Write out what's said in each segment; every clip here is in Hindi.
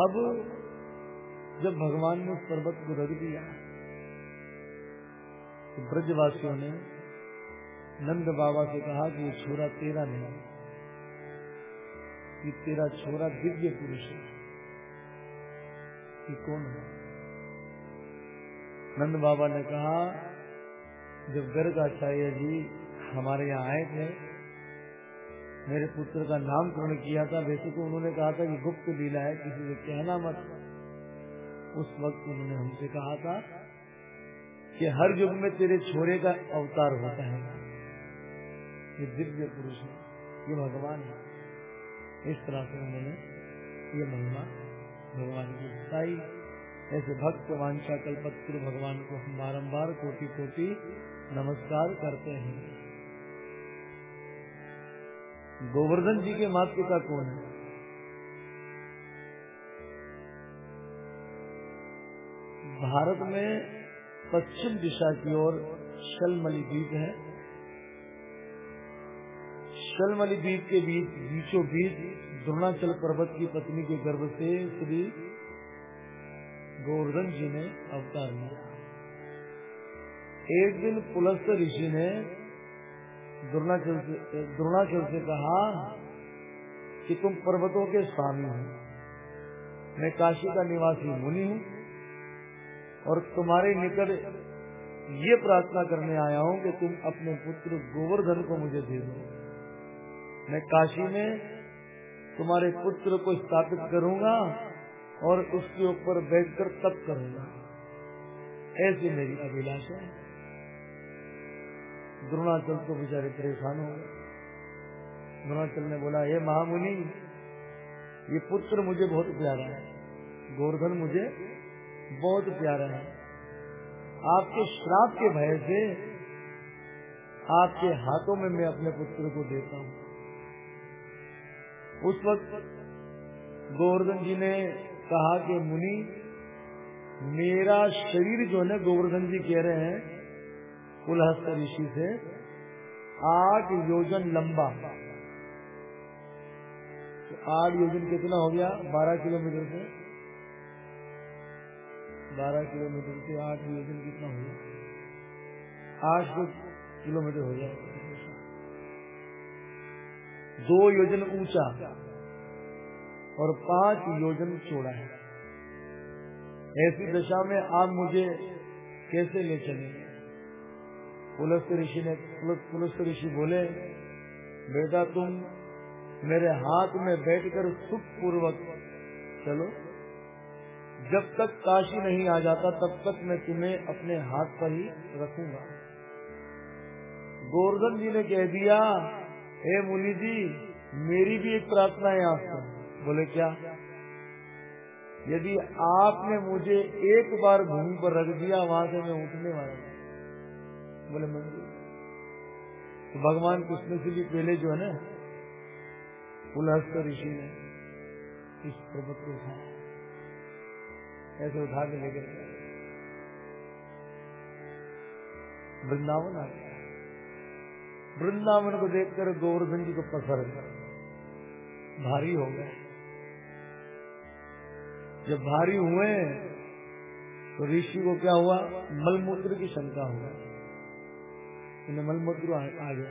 अब जब भगवान ने उस पर्वत को रख दिया तो ब्रजवासियों ने नंद बाबा से कहा कि ये छोरा तेरा नहीं कि तेरा छोरा दिव्य पुरुष है। कि कौन है? नंद बाबा ने कहा, जब गर्ग आचार्य जी हमारे यहाँ आए थे मेरे पुत्र का नाम नामकरण किया था। वैसे तो उन्होंने कहा था कि गुप्त लीला है, किसी से कहना मत। उस वक्त उन्होंने हमसे कहा था कि हर युग में तेरे छोरे का अवतार होता है। ये दिव्य पुरुष है, ये भगवान है। इस तरह से उन्होंने ये महिमा भगवान की बताई ऐसे भक्त वांछा कल्पत्र भगवान को हम बारम्बार कोटि कोटि नमस्कार करते हैं। गोवर्धन जी के माता पिता कौन है? भारत में पश्चिम दिशा की ओर शलमली द्वीप है। शलमली द्वीप के बीच, बीचों बीच द्रोणाचल पर्वत की पत्नी के गर्भ से श्री गोवर्धन जी ने अवतार लिया। एक दिन पुलस्त ऋषि ने द्रोणाचल से कहा कि तुम पर्वतों के स्वामी हो। मैं काशी का निवासी मुनि हूँ और तुम्हारे निकट ये प्रार्थना करने आया हूँ कि तुम अपने पुत्र गोवर्धन को मुझे दे दो। मैं काशी में तुम्हारे पुत्र को स्थापित करूँगा और उसके ऊपर बैठकर तप करूँगा। ऐसी मेरी अभिलाषा है। द्रोणाचल तो बेचारे परेशान हो गए। द्रोणाचल ने बोला, हे महामुनि, ये पुत्र मुझे बहुत प्यारा है। गोवर्धन मुझे बहुत प्यारा है। आपके श्राप के भय से आपके हाथों में मैं अपने पुत्र को देता हूँ। उस वक्त गोवर्धन जी ने कहा कि, मुनि, मेरा शरीर जो है गोवर्धन जी कह रहे हैं कुलहस्त ऋषि से, आठ योजन लंबा। तो आठ योजन कितना हो गया? बारह किलोमीटर से। बारह किलोमीटर से आठ योजन कितना हो गया? आठ सौ किलोमीटर हो गया। दो योजन ऊँचा और पाँच योजन चौड़ा है। ऐसी दशा में आप मुझे कैसे ले चलेंगे पुलस्त ऋषि ने पुलस्त ऋषि बोले, बेटा तुम मेरे हाथ में बैठकर सुख पूर्वक चलो। जब तक काशी नहीं आ जाता, तब तक मैं तुम्हें अपने हाथ पर ही रखूँगा। गोवर्धन जी ने कह दिया, हे मुनि जी, मेरी भी एक प्रार्थना है आपसे। बोले, क्या? यदि आपने मुझे एक बार भूमि पर रख दिया, वहाँ से मैं उठने वाला बोले मंदिर तो भगवान कृष्ण से भी पहले जो है ना ऋषि ने इस पर्वत को उठाया। ऐसे उठा के लेकर वृंदावन आ गया। वृंदावन को देखकर गोवर्धन जी को पसर भारी हो गए। जब भारी हुए तो ऋषि को क्या हुआ? मलमूत्र की शंका हुआ। मलमूत्र आ गया।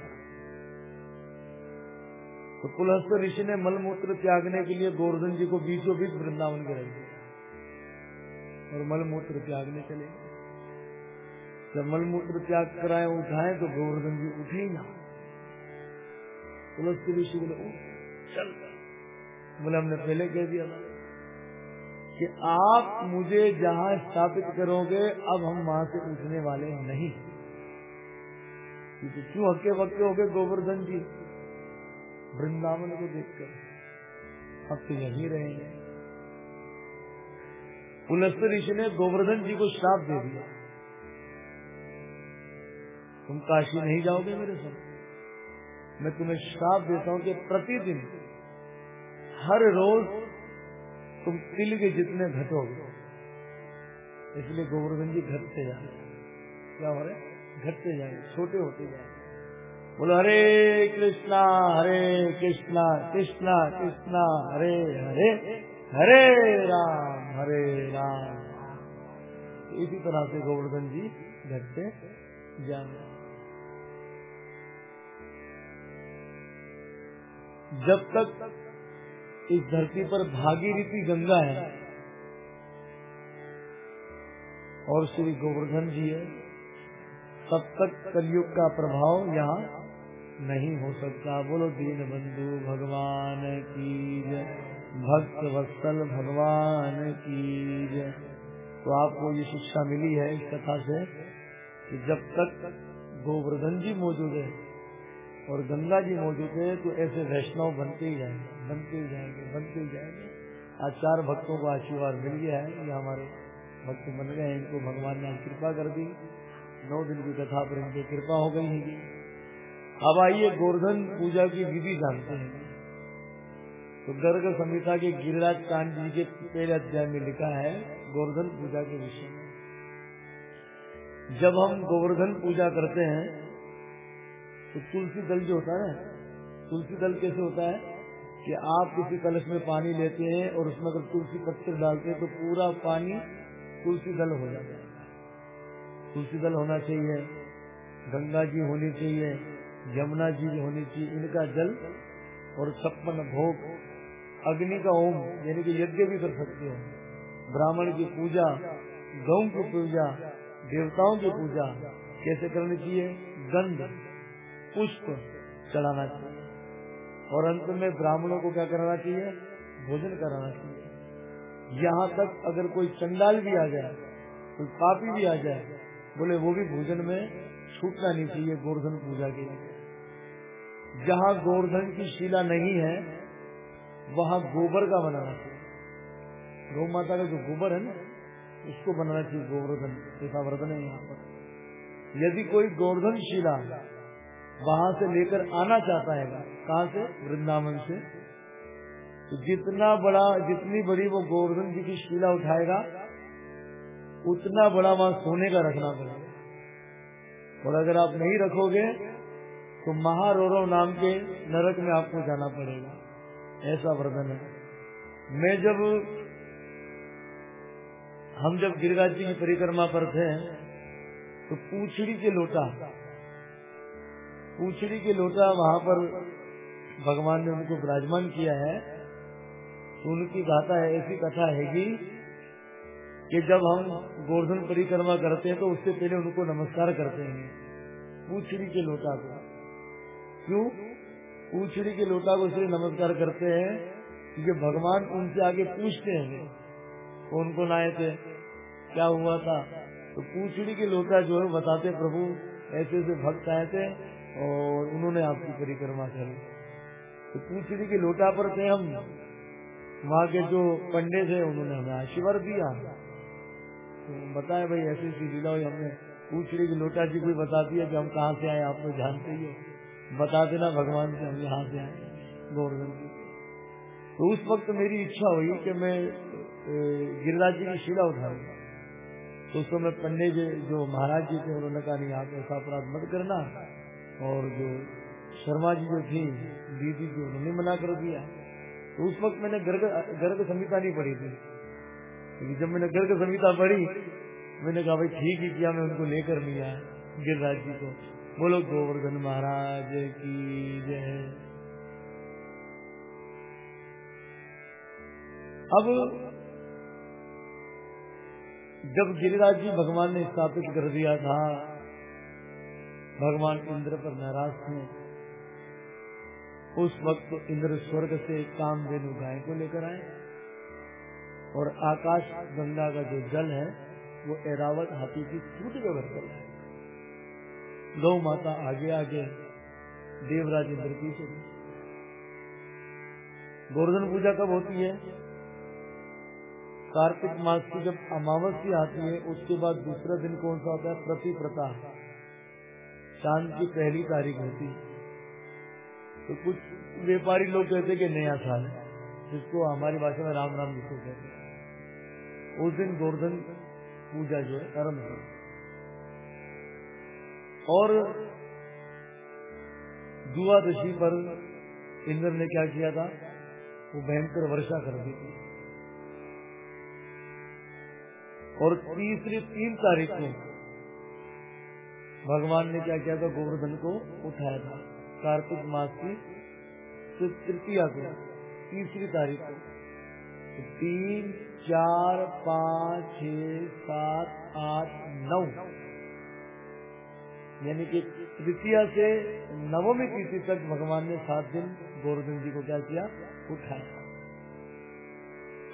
तो पुलहस्त ऋषि ने मलमूत्र त्यागने के लिए गोवर्धन जी को बीचों बीच वृंदावन के रख दिया और मलमूत्र त्यागने चले जब मलमूत्र त्याग कराए, उठाए तो गोवर्धन जी उठे ही ना। तुलसी ऋषि बोले चल बोले, हमने पहले कह दिया था कि आप मुझे जहाँ स्थापित करोगे, अब हम वहाँ से उठने वाले नहीं क्योंकि क्यों हक्के वक्के हो गए गोवर्धन जी? वृंदावन को देखकर। अब तो यही रहेंगे। पुलस्त ऋषि ने गोवर्धन जी को श्राप दे दिया। तुम काशी नहीं जाओगे मेरे साथ। मैं तुम्हें श्राप देता हूँ कि प्रतिदिन, हर रोज तुम तिल के जितने घटोगे। इसलिए गोवर्धन जी घटते जा रहे क्या हो रहे घटते जाएँगे, छोटे होते जाएँगे। बोलो, हरे कृष्णा हरे कृष्णा कृष्णा कृष्णा, हरे हरे हरे राम हरे राम। इसी तरह से गोवर्धन जी घटते जाए जब तक इस धरती पर भागीरथी गंगा है, और श्री गोवर्धन जी है तब तक कलयुग का प्रभाव यहाँ नहीं हो सकता। बोलो दीन बंधु भगवान की भक्त वत्सल भगवान की तो आपको ये शिक्षा मिली है इस कथा से कि जब तक गोवर्धन जी मौजूद है और गंगा जी मौजूद है तो ऐसे वैष्णव बनते ही जाएँगे, बनते ही जाएँगे, बनते ही जाएँगे। आज चार भक्तों को आशीर्वाद मिल गया है। ये हमारे भक्त बन गए इनको भगवान ने कृपा कर दी। नौ दिन की कथा पर इनकी कृपा हो गई है अब आइए गोवर्धन पूजा की विधि जानते हैं। तो गर्ग संहिता के गिरिराज कांड जी के पहले अध्याय में लिखा है गोवर्धन पूजा के विषय में। जब हम गोवर्धन पूजा करते हैं तो तुलसी दल जो होता है तुलसी दल कैसे होता है कि आप किसी कलश में पानी लेते हैं और उसमें अगर तुलसी पत्थर डालते हैं तो पूरा पानी तुलसी दल हो जाता है। तुलसी दल होना चाहिए, गंगा जी होनी चाहिए, यमुना जी होनी चाहिए, इनका जल और छप्पन भोग, अग्नि का ओम, यानी कि यज्ञ भी कर सकते हो। ब्राह्मण की पूजा, गौ की पूजा, देवताओं की पूजा, कैसे करनी चाहिए? गंध, पुष्प चढ़ाना चाहिए। और अंत में ब्राह्मणों को क्या कराना चाहिए? भोजन कराना चाहिए। यहाँ तक अगर कोई चंडाल भी आ जाए, कोई पापी भी आ जाए बोले, वो भी भोजन में छूटना नहीं चाहिए गोवर्धन पूजा के लिए। जहाँ गोवर्धन की शिला नहीं है, वहाँ गोबर का बनाना चाहिए। गौ माता का जो गोबर है ना, उसको बनाना चाहिए गोवर्धन। ऐसा वर्धन है यहाँ पर। यदि कोई गोवर्धन शिला वहाँ से लेकर आना चाहता है, कहाँ से? वृंदावन से तो जितना बड़ा, जितनी बड़ी वो गोवर्धन जी की शिला उठाएगा उतना बड़ा वहाँ सोने का रखना पड़ेगा। और अगर आप नहीं रखोगे तो महारोरव नाम के नरक में आपको जाना पड़ेगा। ऐसा वर्धन है। मैं जब, हम जब गिरगाज जी की परिक्रमा पर थे तो पूछड़ी के लोटा, पूछड़ी के लोटा वहाँ पर भगवान ने उनको विराजमान किया है। तो उनकी गाथा है, ऐसी कथा है कि जब हम गोवर्धन परिक्रमा करते हैं तो उससे पहले उनको नमस्कार करते हैं। पूछड़ी के लोटा को। क्यों? पूछड़ी के लोटा को इसलिए नमस्कार करते हैं क्योंकि भगवान उनसे आगे पूछते हैं। कौन कौन आए थे? क्या हुआ था? तो पूछड़ी के लोटा जो है बताते, प्रभु, ऐसे ऐसे भक्त आए थे और उन्होंने आपकी परिक्रमा करी। तो पूछड़ी के लोटा पर थे हम। वहाँ के जो पंडित थे उन्होंने हमें आशीर्वाद दिया। बताए भाई, ऐसी ऐसी लीला हुई हमने पूछड़ी की लोटा जी कोई बताती है कि हम कहाँ से आए, आप तो जानते ही हो। बता देना भगवान से, हम यहाँ से आए। गोवर्धन जी तो उस वक्त मेरी इच्छा हुई कि मैं गिरिराज जी की शिला उठाऊ। तो उस समय पंडे जी जो महाराज जी थे, उन्होंने कहा, नहीं, आप ऐसा अपराध मत करना। और जो शर्मा जी जो थी दीदी जी उन्होंने मना कर दिया। तो उस वक्त मैंने गर्ग गर्ग संहिता नहीं पढ़ी थी। क्योंकि जब मैंने गर्ग संहिता पढ़ी, मैंने कहा, भाई, ठीक ही किया, मैं उनको लेकर आया गिरिराज जी को। बोलो, गोवर्धन महाराज की जय। अब जब गिरिराज जी भगवान ने स्थापित कर दिया था, भगवान इंद्र पर नाराज़ थे, उस वक्त इंद्र स्वर्ग से काम देनु गाय को लेकर आए। और आकाश गंगा का जो जल है, वो एरावत हाथी की सूट के भर है। गौ माता आगे आगे, देवराज इंद्र पीछे गोवर्धन पूजा कब होती है? कार्तिक मास की जब अमावस्या आती है, उसके बाद दूसरा दिन कौन सा होता है? प्रति प्रता चाँद की पहली तारीख होती है। तो कुछ व्यापारी लोग कहते कि नया साल जिसको हमारी भाषा में राम राम जिसको कहते हैं। उस दिन गोवर्धन पूजा जो है आरंभ हो और द्वादशी पर इंद्र ने क्या किया था? वो भयंकर वर्षा कर दी थी। और तीसरी तीन तारीख को भगवान ने क्या किया था? गोवर्धन को उठाया था। कार्तिक मास की तृतीया को, तीसरी तारीख को। तीन चार, पाँच, छ, सात, आठ, नौ। यानी कि तृतीया से नवमी तिथि तक भगवान ने सात दिन गोवर्धन जी को क्या किया? उठाया।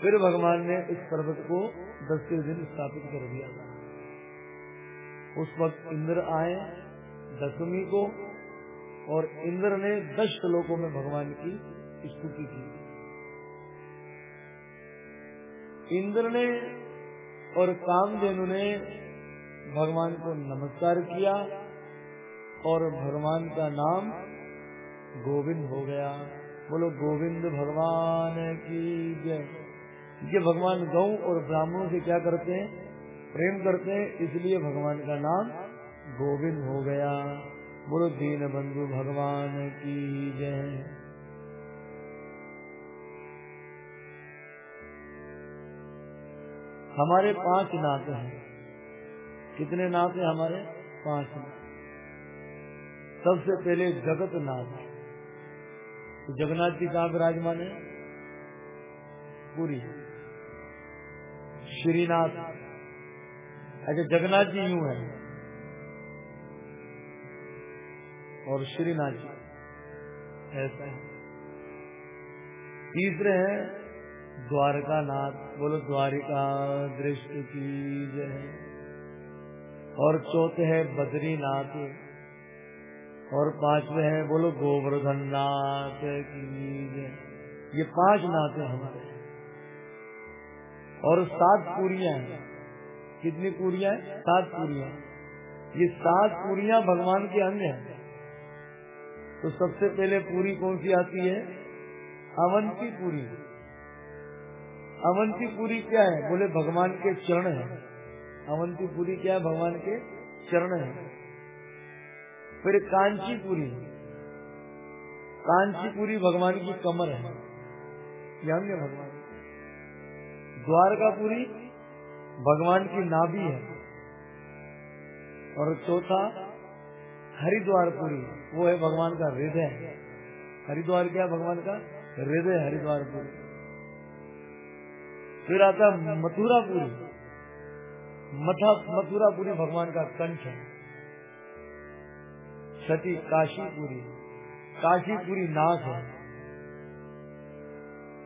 फिर भगवान ने इस पर्वत को दसवें दिन स्थापित कर दिया। था उस वक्त इंद्र आए दसवीं को और इंद्र ने दस श्लोकों में भगवान की स्तुति की। इंद्र ने और कामधेनु ने भगवान को नमस्कार किया और भगवान का नाम गोविंद हो गया। बोलो, गोविंद भगवान की जय। ये भगवान गौ और ब्राह्मणों से क्या करते हैं? प्रेम करते हैं, इसलिए भगवान का नाम गोविंद हो गया। बोलो दीन बंधु भगवान की जय। हमारे पाँच नाथ हैं। कितने नाथ हैं हमारे? पाँच नाथ सबसे पहले जगत नाथ तो जगन्नाथ जी कहाँ विराजमान है? पूरी। श्रीनाथ। अच्छा जगन्नाथ जी यूँ है। और श्रीनाथ जी। ऐसा है। तीसरे हैं द्वारका नाथ बोलो द्वारिका, दृष्टि की जय। और चौथे है बद्रीनाथ, और पांचवे है बोलो गोवर्धन नाथ की जय। ये पाँच नाथ है हमारे। और सात पूरियाँ है। कितनी पूरियाँ हैं? सात पूरियाँ। ये सात पूरियाँ भगवान के अंग है। तो सबसे पहले पूरी कौन सी आती है? अवंती पूरी। अवंतीपुरी क्या है? बोले, भगवान के चरण है। अवंतीपुरी क्या है? भगवान के चरण है। फिर कांचीपुरी। कांचीपुरी भगवान की कमर है। ध्यान भगवान द्वारकापुरी भगवान की नाभि है। और चौथा हरिद्वारपुरी, वो है भगवान का हृदय। हरिद्वार क्या भगवान का हृदय हरिद्वारपुरी। फिर आता मथुरापुरी। मथा, मथुरापुरी भगवान का कंठ है। छठी काशीपुरी। काशीपुरी नाक है।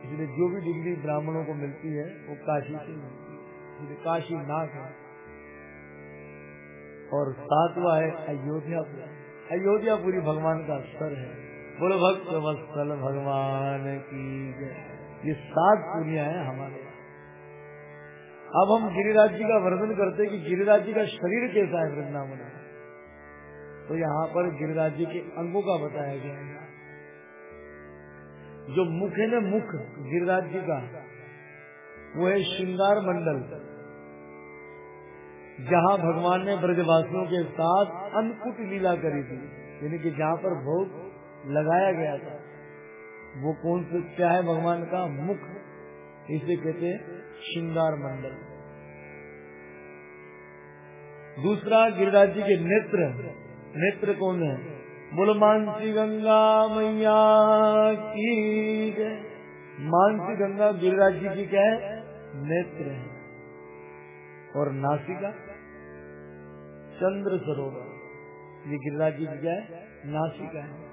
इसलिए जो भी डिग्री ब्राह्मणों को मिलती है, वो काशी से मिलती है। काशी नाक है। और सातवा है अयोध्यापुरी। अयोध्यापुरी भगवान का स्तर है। बोलो, भक्त भगवान की ये सात पुरिया है हमारे। अब हम गिरिराज जी का वर्णन करते कि गिरिराज जी का शरीर कैसा है वृंदावन तो यहाँ पर गिरिराज जी के अंगों का बताया गया है। जो मुख है ना मुख, गिरिराज जी का, वो है श्रृंगार मंडल, जहाँ भगवान ने ब्रजवासियों के साथ अनकुट लीला करी थी। यानी कि जहाँ पर भोग लगाया गया था। वो कौन सा, क्या है भगवान का मुख? इसे कहते हैं श्रृंगार मंडल। दूसरा गिरिराज जी के नेत्र। नेत्र कौन है? बोलो मानसी गंगा मैया की मानसी गंगा गिरिराज जी की क्या है? नेत्र है। और नासिका? चंद्र सरोवर। ये गिरिराज जी की क्या है? नासिका है।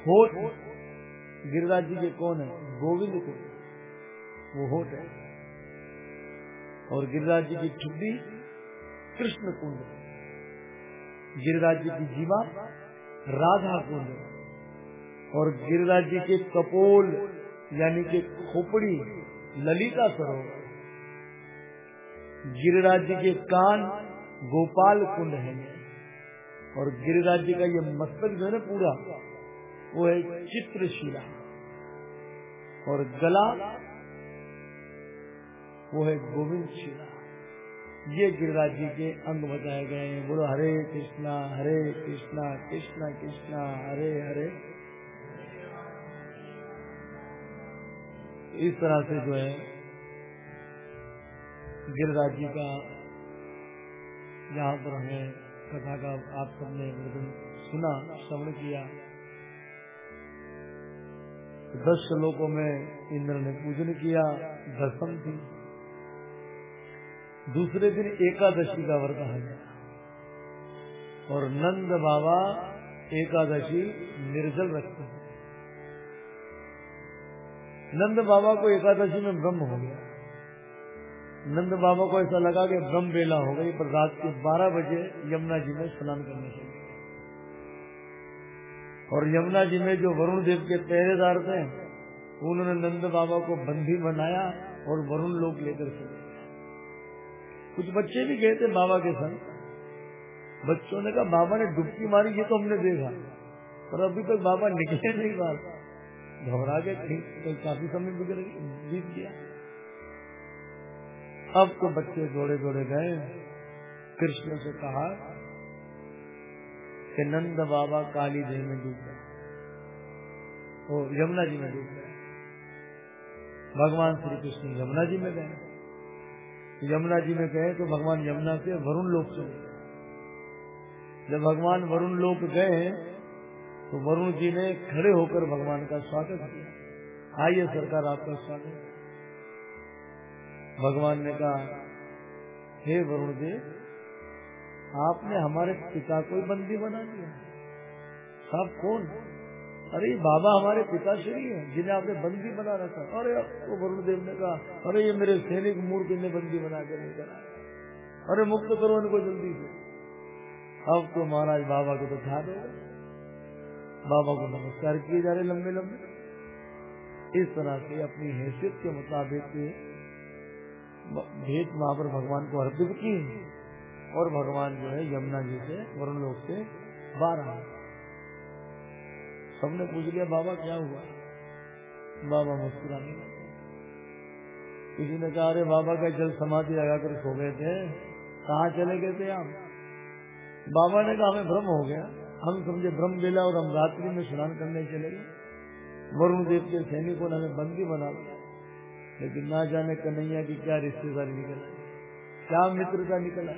होठ? गिरिराज जी के कौन है? गोविंद को। वो है और गिरिराज जी की ठुड्डी कृष्ण कुंड गिरिराज जी की जीवा राधा कुंड और गिरिराज जी के कपोल, यानी के खोपड़ी, ललिता सरोवर गिरिराज जी के कान गोपाल कुंड है। और गिरिराज जी का ये मस्तक जो है ना पूरा, वो है चित्रशिला। और गला वो है गोविंद शिला। ये गिरिराज जी के अंग बताए गए हैं। बोलो, हरे कृष्णा हरे कृष्णा कृष्णा कृष्णा, हरे हरे। इस तरह से जो है, गिरिराज जी का जहाँ पर हमें कथा का आप सबने सुना, श्रवण किया। दस श्लोकों में इंद्र ने पूजन किया, दसम थी। दूसरे दिन एकादशी का व्रत है। और नंद बाबा एकादशी निर्जल रखते हैं। नंद बाबा को एकादशी में ब्रह्म हो गया। नंद बाबा को ऐसा लगा कि ब्रह्म बेला हो गई, पर रात के 12 बजे यमुना जी में स्नान करने चले और यमुना जी में जो वरुण देव के पहरेदार थे, उन्होंने नंद बाबा को बंदी बनाया और वरुण लोग लेकर चले कुछ बच्चे भी गए थे बाबा के संग। बच्चों ने कहा, बाबा ने डुबकी मारी, ये तो हमने देखा। पर अभी तक बाबा निकले नहीं बाहर। घबरा के कहीं काफ़ी समय बीत गया। अब तो बच्चे दौड़े दौड़े गए। कृष्ण से कहा कि, नंद बाबा काली देह में डूब गए। यमुना जी में डूब गए। भगवान श्री कृष्ण यमुना जी में गए। यमुना जी में गए तो भगवान यमुना से वरुण लोक चले जब भगवान वरुण लोक गए तो वरुण जी ने खड़े होकर भगवान का स्वागत किया। आइए सरकार, आपका स्वागत। भगवान ने कहा, हे वरुण देव आपने हमारे पिता को बंदी बना दिया। साहब कौन? अरे, बाबा हमारे पिताश्री है, जिन्हें आपने बंदी बना रखा अरे वो वरुण देव ने कहा, अरे, ये मेरे सैनिक मूर्ख ने बंदी बना के नहीं आया अरे, मुक्त करो इनको जल्दी से। अब तो महाराज बाबा को तो खा दो बाबा को नमस्कार किए जा रहे लंबे लंबे इस तरह से अपनी हैसियत के मुताबिक भेद वहाँ पर भगवान को अर्पित की। और भगवान जो है, यमुना जी से, वरुण लोग से आए सबने पूछ लिया, बाबा, क्या हुआ? बाबा मुस्कुराने लगे। किसी ने कहा, अरे बाबा का जल समाधि लगाकर सो गए थे। कहाँ चले गए थे आप? बाबा ने कहा, हमें भ्रम हो गया। हम समझे भ्रम बेला और हम रात्रि में स्नान करने चले गए। वरुण देव के सैनिकों ने हमें बंदी बना लिया। लेकिन ना जाने कन्हैया की क्या रिश्तेदारी निकल क्या मित्रता निकल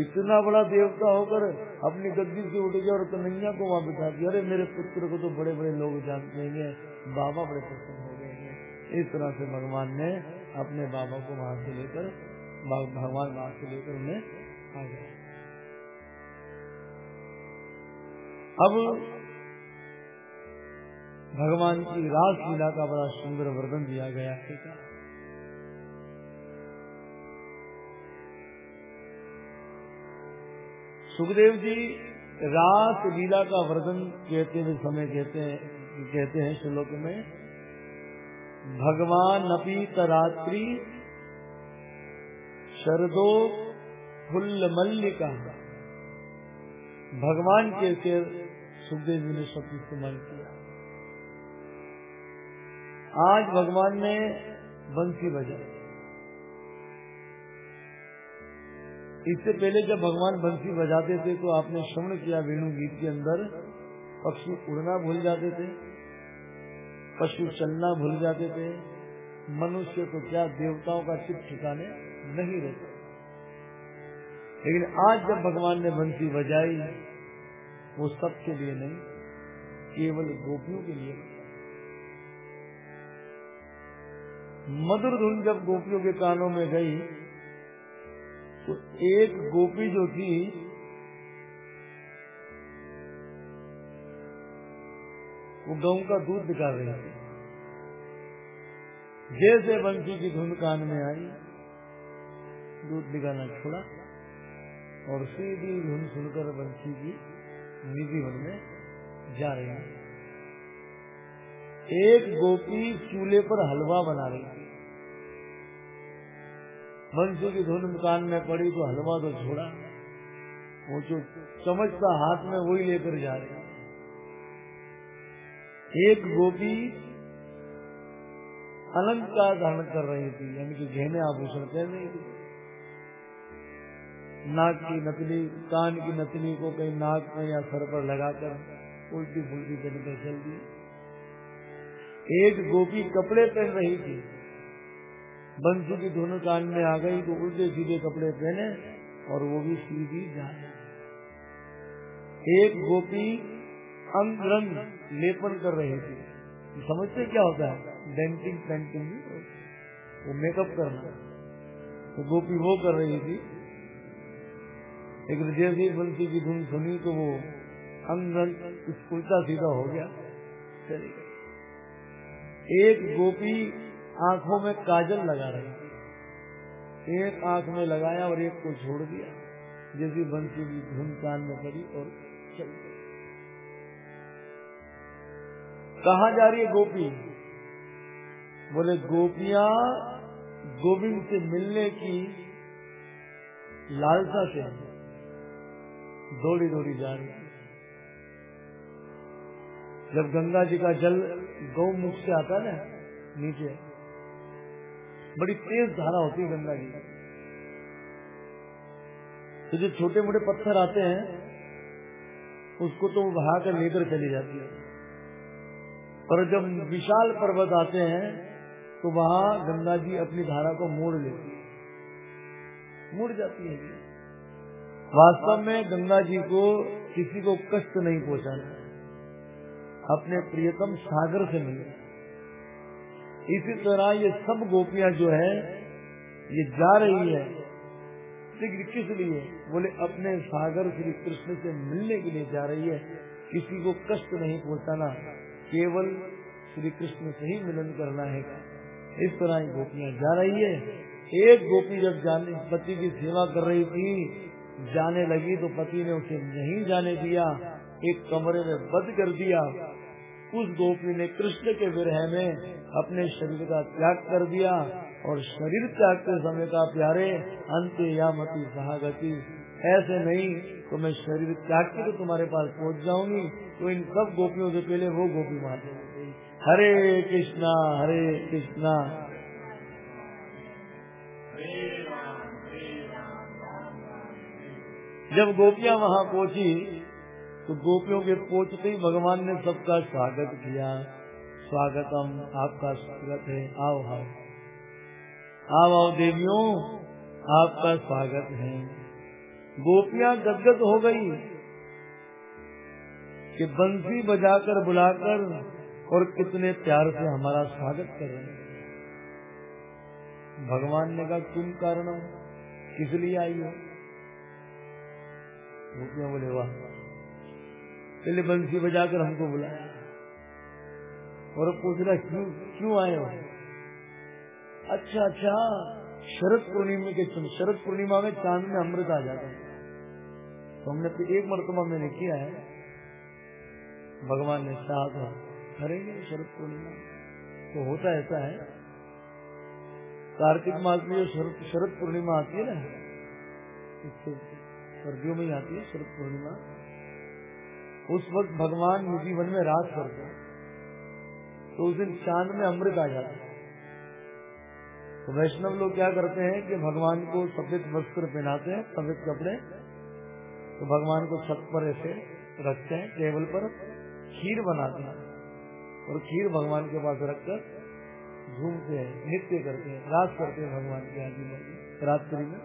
इतना बड़ा देवता होकर अपनी गद्दी से उठ गया और कन्हैया को वहाँ बिठा दिया। अरे, मेरे पुत्र को तो बड़े बड़े लोग जानते हैं बाबा बड़े प्रसन्न हो गए हैं इस तरह से भगवान ने अपने बाबा को वहाँ से लेकर भगवान वहाँ से लेकर उन्हें आ गए। अब भगवान की रास लीला का बड़ा सुंदर वर्णन दिया गया है। सुखदेव जी रास लीला का वर्णन कहते हुए समय कहते हैं कहते हैं श्लोक में, भगवान अपी तरात्रि शरदो फुल्ल मल्लिका। भगवान के सिर सुखदेव जी ने शब्द इस्तेमाल किया। आज भगवान ने बंसी बजाई। इससे पहले जब भगवान बंसी बजाते थे तो आपने श्रवण किया वेणु गीत के अंदर। पक्षी उड़ना भूल जाते थे, पशु चलना भूल जाते थे। मनुष्य तो क्या देवताओं का चित ठिकाने नहीं रहते। लेकिन आज जब भगवान ने बंसी बजाई, वो सबके लिए नहीं, केवल गोपियों के लिए। मधुर धुन जब गोपियों के कानों में गई तो एक गोपी जो थी, वो गऊ का दूध निकाल रही थी। जैसे बंसी की धुन कान में आई, दूध निकालना छोड़ा और सीधी धुन सुनकर बंसी की निधि वन में जा रही है। एक गोपी चूल्हे पर हलवा बना रही बंसी की धुन कान में पड़ी तो हलवा तो छोड़ा। वो जो चमचता हाथ में वही लेकर जा रही एक गोपी अनंत का धारण कर रही थी, यानी कि गहने आभूषण पहन रही थी। नाक की नकली, कान की नकली को कहीं नाक में या सर पर लगाकर उल्टी फुलटी तरीके चल दी एक गोपी कपड़े पहन रही थी। बंसी की धुन कान में आ गई तो उल्टे सीधे कपड़े पहने और वो भी सीधी जा एक गोपी अंग रंग लेपन कर रही थी। समझते क्या होता है? डेंटिंग पेंटिंग वो मेकअप करना। तो गोपी वो कर रही थी। एक जैसे बंसी की धुन सुनी तो वो अंग रंग उल्टा सीधा हो गया चलेगा एक गोपी आँखों में काजल लगा रहे। एक आँख में लगाया और एक को छोड़ दिया। जैसी बंसी की धुन कान में पड़ी और चल गई। कहा जा रही है गोपी? बोले, गोपियाँ गोविंद से मिलने की लालसा से दौड़ी दौड़ी जा रही जब गंगा जी का जल गौमुख से आता है ना, नीचे बड़ी तेज धारा होती है गंगा जी। तो जो छोटे मोटे पत्थर आते हैं, उसको तो बहा कर लेकर चली जाती है। पर जब विशाल पर्वत आते हैं तो वहाँ गंगा जी अपनी धारा को मोड़ लेती है। मुड़ जाती है वास्तव में गंगा जी को किसी को कष्ट नहीं पहुंचाना अपने प्रियतम सागर से मिले इसी तरह ये सब गोपियाँ जो है, ये जा रही है। किस लिए? बोले, अपने सागर श्री कृष्ण से मिलने के लिए जा रही है। किसी को कष्ट नहीं पहुंचाना, केवल श्री कृष्ण से ही मिलन करना है। इस तरह ये गोपियाँ जा रही है। एक गोपी जब जाने, पति की सेवा कर रही थी, जाने लगी तो पति ने उसे नहीं जाने दिया। एक कमरे में बंद कर दिया। उस गोपी ने कृष्ण के विरह में अपने शरीर का त्याग कर दिया और शरीर त्याग के समय का प्यारे अंत या मती सहागति। ऐसे नहीं तो मैं शरीर त्याग के तुम्हारे पास पहुँच जाऊँगी तो इन सब गोपियों से पहले वो गोपी माते हरे कृष्णा हरे कृष्णा। जब गोपियाँ वहाँ पहुँची तो गोपियों के पहुँचते ही भगवान ने सबका स्वागत किया। स्वागतम। आपका स्वागत है। आओ आओ। आओ आओ, देवियों। आपका स्वागत है। गोपियाँ गदगद हो गई कि बंसी बजाकर बुलाकर और कितने प्यार से हमारा स्वागत कर रहे हैं। भगवान ने कहा, तुम कारण किस लिए आई हो? गोपियाँ बोले, वाह पहले बंसी बजाकर हमको बुलाया। और पूछ रहा क्यों क्यों आए हो? अच्छा अच्छा शरद पूर्णिमा के शरद पूर्णिमा में चाँद में अमृत आ जाता है। तो हमने तो एक मरतबा मैंने किया है। भगवान ने चाहा करेंगे शरद पूर्णिमा। तो होता ऐसा है, कार्तिक मास में जो शरद शरद पूर्णिमा आती है ना सर्दियों में ही आती है शरद पूर्णिमा। उस वक्त भगवान निजी वन में रात करते हैं। तो उस दिन चाँद में अमृत आ जाता है। तो वैष्णव लोग क्या करते हैं कि भगवान को सफ़ेद वस्त्र पहनाते हैं, सफ़ेद कपड़े। तो भगवान को छत पर ऐसे रखते हैं, टेबल पर खीर बनाते हैं। और खीर भगवान के पास रखकर झूमते हैं, नृत्य करते हैं रात करते हैं भगवान के आदि रात्रि में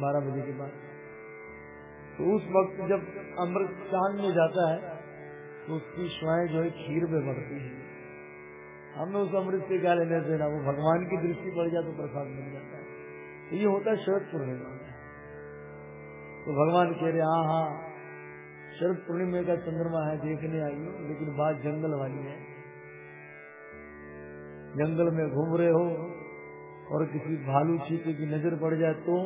बारह बजे के बाद। तो उस वक्त जब अमृत चाँद में जाता है तो उसकी श्वाएँ जो है खीर में बढ़ती है। हमें उस अमृत से क्या लेने देना वो भगवान की दृष्टि पड़ जाए तो प्रसाद मिल जाता है। तो ये होता है शरद पूर्णिमा तो भगवान कह रहे हाँ हाँ शरद पूर्णिमा का चंद्रमा है, देखने आई हो, लेकिन बात जंगल वाली है। जंगल में घूम रहे हो और किसी भालू चीते की नज़र पड़ जाए तो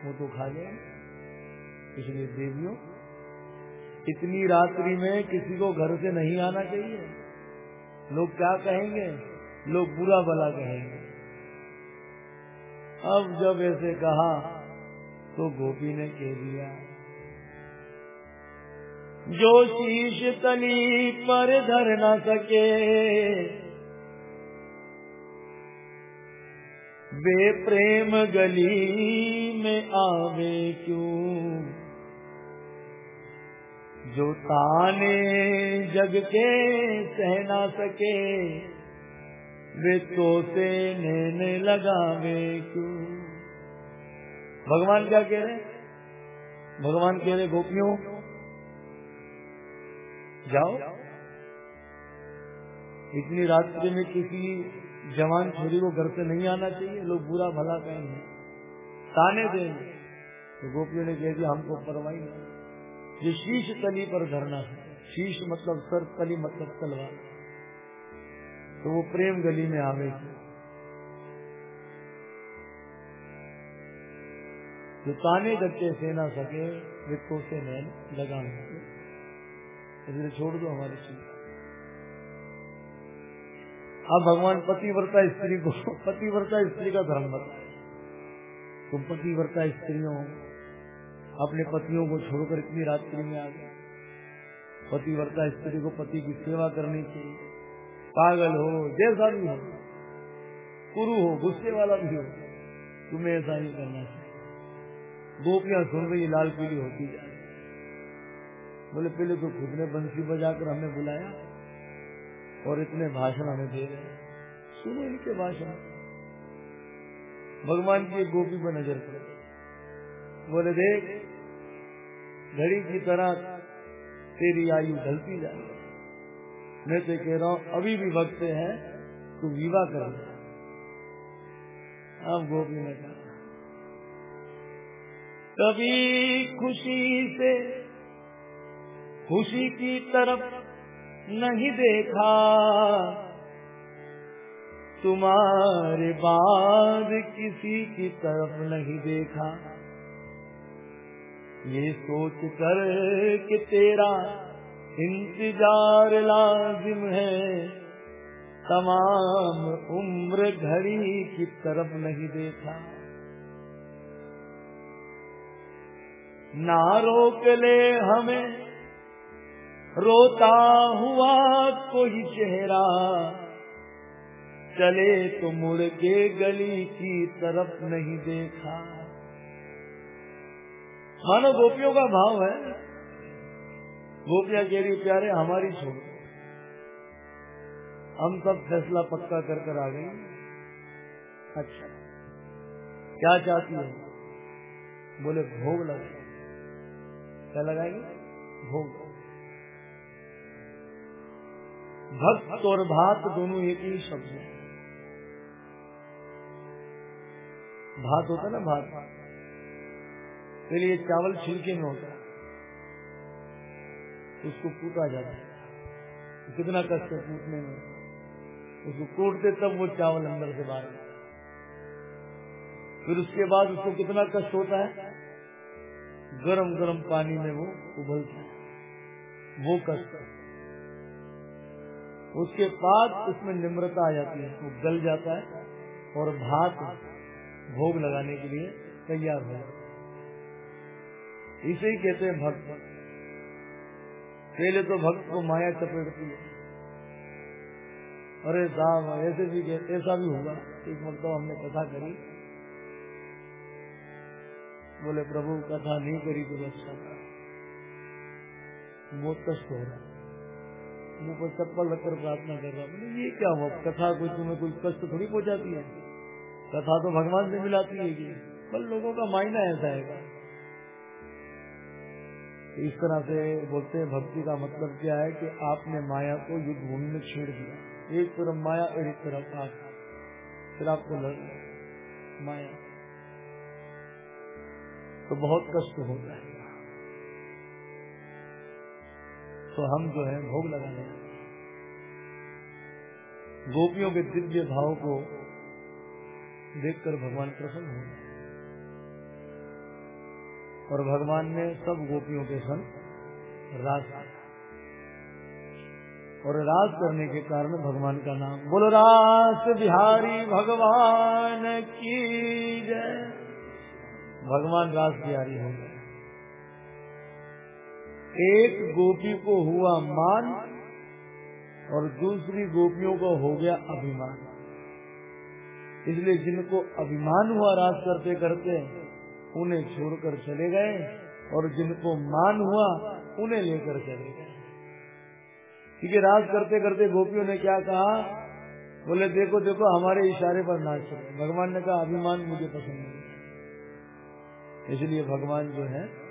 वो तो खा जाए इसलिए देवियों, इतनी रात्रि में किसी को घर से नहीं आना चाहिए। लोग क्या कहेंगे? लोग बुरा भला कहेंगे। अब जब ऐसे कहा तो गोपी ने कह दिया, जो शीश तली पर धर न सके, वे प्रेम गली में आवे क्यों? जो ताने जग के सह ना सके, वे तो से नैने लगावे क्यों? भगवान क्या कह रहे भगवान कह रहे, गोपियों, जाओ। इतनी रात्रि में किसी जवान छोरी को घर से नहीं आना चाहिए, लोग बुरा भला कहेंगे। ताने देंगे। तो गोपियों ने कह दिया, हमको परवाही नहीं। ये शीश तली पर धरना है। शीश मतलब सर, तली मतलब तलवार। तो वो प्रेम गली में आवेगी जो ताने गच्चे से ना सके वित्तों से नैन लगा इसलिए छोड़ दो हमारी चीज़। अब भगवान पतिव्रता स्त्री को, पतिव्रता स्त्री का धर्म बताए तुम पतिव्रता स्त्रियों अपने पतियों को छोड़कर इतनी रात्रि में आ गए पतिव्रता स्त्री को पति की सेवा करनी चाहिए। पागल हो, जैसा भी हो गुरु हो, गुस्से वाला भी हो, तुम्हें ऐसा ही करना चाहिए। गोपियाँ सुन रही, लाल पीली होती जा बोले, पहले तो खुद ने बंसी बजाकर हमें बुलाया और इतने भाषण हमें दे रहे सुनो इनके भाषण। भगवान की गोपी पर नज़र पड़े। बोले, देख घड़ी की तरह तेरी आयु ढलती जा रही मैं तो कह रहा हूँ, अभी भी वक्त है, तू विवाह कर अब गोपी ने कहा कभी खुशी से खुशी की तरफ़ नहीं देखा। तुम्हारे बाद किसी की तरफ़ नहीं देखा। ये सोच कर कि तेरा इंतज़ार लाजिम है। तमाम उम्र घड़ी की तरफ़ नहीं देखा। ना रोक ले हमें, रोता हुआ कोई चेहरा। चले तो मुड़ के गली की तरफ़ नहीं देखा। मानो गोपियों का भाव है। गोपियाँ कह रही, प्यारे, हमारी छोड़। हम सब फैसला पक्का कर कर आ गई अच्छा। क्या चाहती हो? बोले, भोग लगा क्या लगाएँगे? भोग। भक्त और भात दोनों एक ही शब्द है। भात होता ना, भात। के ये चावल छिलके में होता है। उसको कूटा जाता है। कितना कष्ट है कूटने में। उसको कूटते तब वो चावल अंदर से बाहर फिर उसके बाद उसको कितना कष्ट होता है? गरम गरम पानी में वो उबलता है। वो कष्ट। उसके बाद उसमें निम्रता आ जाती है। वो गल जाता है और भात, भोग लगाने के लिए तैयार हो। इसे ही कहते हैं भक्त। पहले तो भक्त को माया चपेटती है। अरे साहब ऐसे भी ऐसा भी होगा। एक मतलब हमने कथा करी। बोले, प्रभु, कथा नहीं करी तो अच्छा था बहुत कष्ट हो रहा मुँह पर चप्पल रखकर प्रार्थना कर रहा बोले, ये क्या हुआ? कथा कोई तुम्हें कोई कष्ट थोड़ी पहुंचाती है? कथा तो भगवान से मिलाती है पर लोगों का मायना ऐसा है। इस तरह से बोलते हैं, भक्ति का मतलब क्या है कि आपने माया को युद्ध भूमि में छेड़ दिया। एक तरफ़ माया और एक तरफ़ आप फिर आपको लड़ माया। तो बहुत कष्ट होता है तो हम जो है, भोग लगाने गोपियों के दिव्य भाव को देखकर भगवान प्रसन्न हो और भगवान ने सब गोपियों के संग रास और रास करने के कारण भगवान का नाम बोलो, रास बिहारी भगवान की जय। भगवान रास बिहारी हो गए एक गोपी को हुआ मान और दूसरी गोपियों को हो गया अभिमान। इसलिए जिनको अभिमान हुआ रास करते करते उन्हें छोड़कर चले गए और जिनको मान हुआ, उन्हें लेकर चले गए। क्योंकि राज करते करते गोपियों ने क्या कहा? बोले, देखो देखो, हमारे इशारे पर नाच रहे भगवान ने कहा, अभिमान मुझे पसंद नहीं इसलिए भगवान जो है